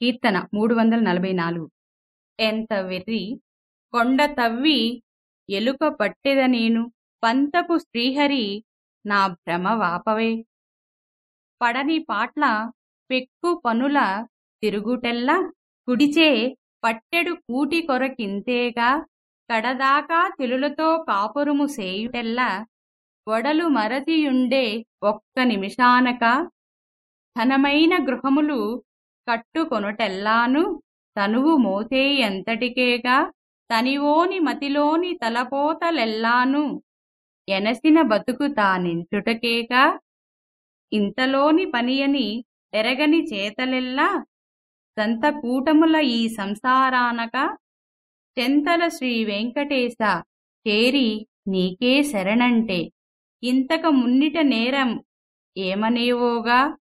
కీర్తన మూడు వందల నలభై నాలుగు ఎంత వెర్రి కొండ తవ్వి ఎలుక పట్టెద నేను పంతపు శ్రీహరి నా భ్రమ వాపవే. పడని పాట్ల పెక్కు పనుల తిరుగుటెల్లా కుడిచే పట్టెడు కూటి కొరకింతేగా కడదాకా తెలులతో కాపురుము సేయుటెల్లా వడలు మరతియుండే ఒక్క నిమిషానక ఘనమైన గృహములు కట్టుకొనుటెల్లాను తనువు మోతే ఎంతటికేగా? తనివోని మతిలోని తలపోతలెల్లాను? ఎనసిన బతుకు తానించుటకేగా? ఇంతలోని పనియని ఎరగని చేతలెల్లా? సంతకూటముల ఈ సంసారానక? చెంతల శ్రీ వెంకటేశ చేరి నీకే శరణంటే. ఇంతక మున్నిట నేరం ఏమనేవోగా?